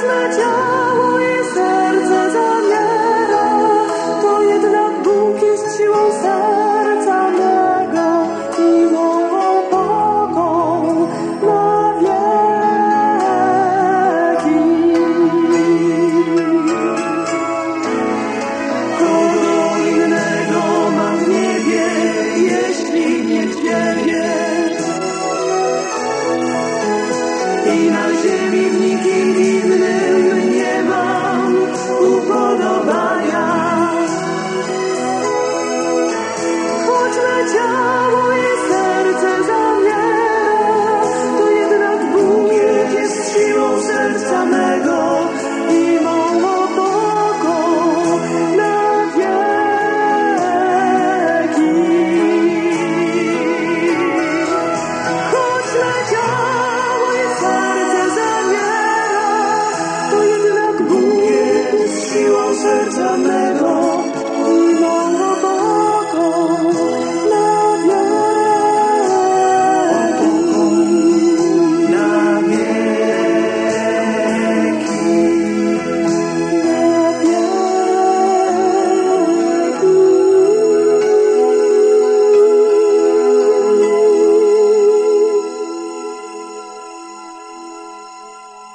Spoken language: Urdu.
ج serca mego.